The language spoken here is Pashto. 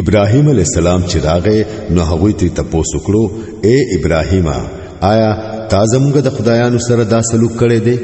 ابراهيم عليه السلام چې راغې نو هغه ته تاسو کړو اے ابراهيم آیا تا زموږ د خدایانو سره دا سلوک کړی دی